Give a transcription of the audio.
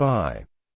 By.